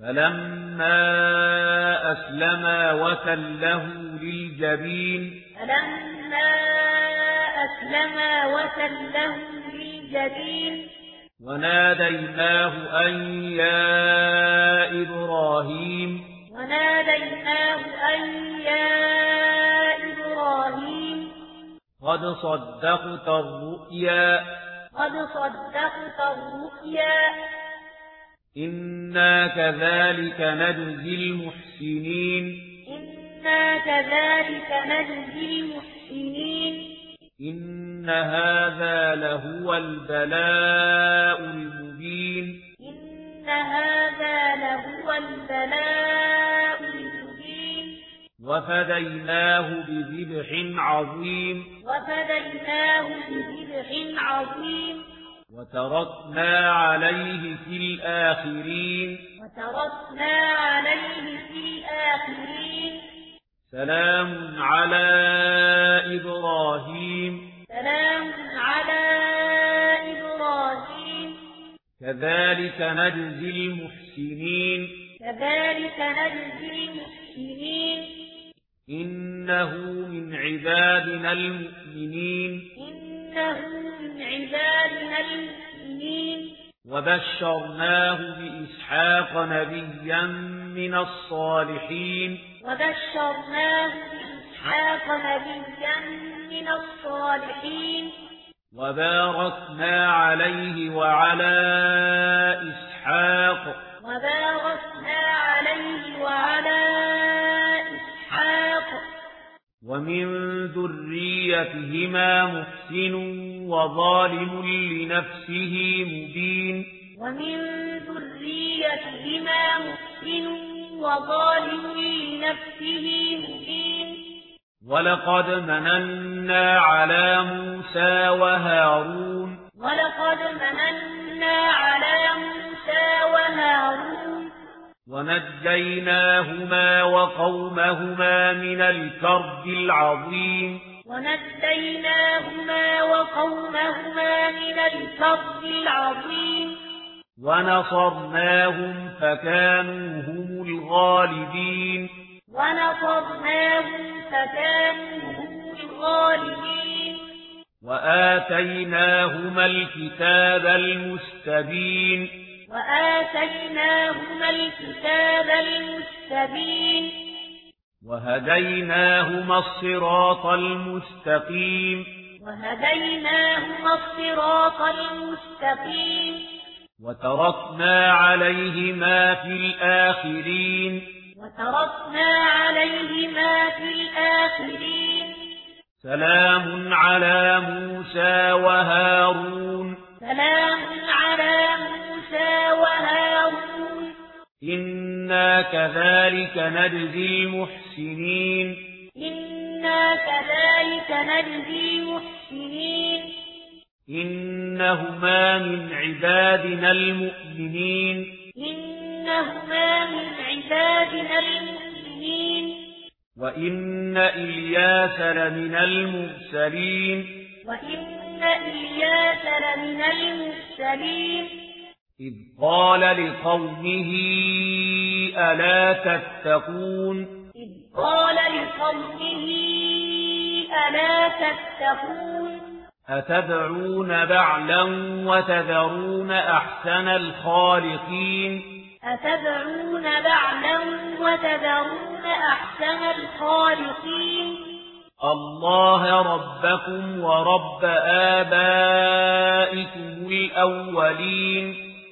فلما أسلما وتله للجبين فلما أسلما وتله للجبين وناديناه أن يا إبراهيم وناديناه أن يا إبراهيم قد صدقت الرؤيا قد صدقت الرؤيا إنا كذلك نجزي المحسنين إنا كذلك نجزي المحسنين إن هذا لهو البلاء المبين إن هذا لهو البلاء المبين وفديناه بذبح عظيم وفديناه بذبح عظيم وتركنا عليه في الآخرين. وتركنا عليه في الآخرين. سلام على إبراهيم. سلام على إبراهيم. كذلك نجزي المحسنين. كذلك نجزي المحسنين. إنه من عبادنا المؤمنين. وبشرناه بإسحاق نبيا من الصالحين. وبشرناه بإسحاق نبيا من الصالحين. وباركنا عليه وعلى إسحاق. وبارك ومن ذريتهما محسن وظالم لنفسه مبين. ومن ذريتهما محسن وظالم لنفسه مبين. ولقد مننا على موسى وهارون. ولقد مننا على ونجيناهما وقومهما من الكرب العظيم. ونجيناهما وقومهما من الكرب العظيم. ونصرناهم فكانوا هم الغالبين. ونصرناهم فكانوا هم الغالبين. وآتيناهما الكتاب المستبين. وآتيناهما الكتاب المستبين وهديناهما الصراط المستقيم. وهديناهما الصراط المستقيم. وتركنا عليهما في الآخرين. وتركنا عليهما في الآخرين. سلام على موسى وهارون. سلام إنا كذلك نجزي المحسنين إنا كذلك نجزي المحسنين إنهما من عبادنا المؤمنين إنهما من عبادنا المؤمنين وإن إلياس لمن المرسلين وإن إلياس لمن المرسلين إذ قال لقومه ألا تتقون إذ قال لقومه ألا تتقون أتدعون بعلا وتذرون أحسن الخالقين أتدعون بعلا وتذرون أحسن الخالقين الله ربكم ورب آبائكم الأولين